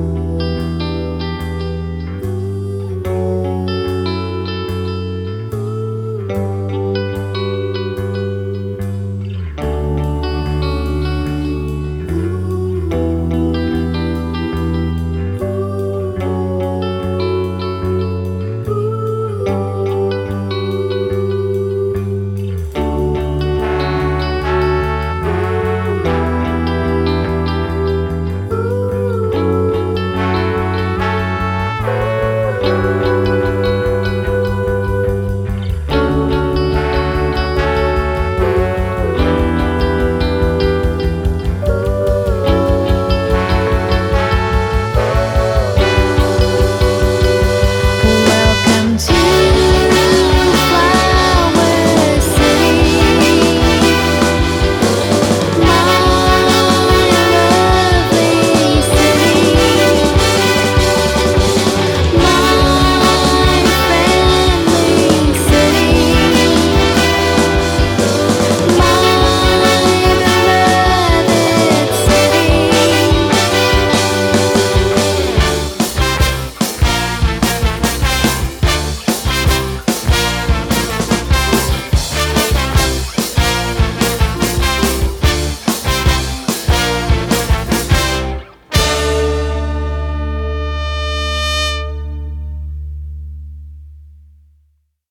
you.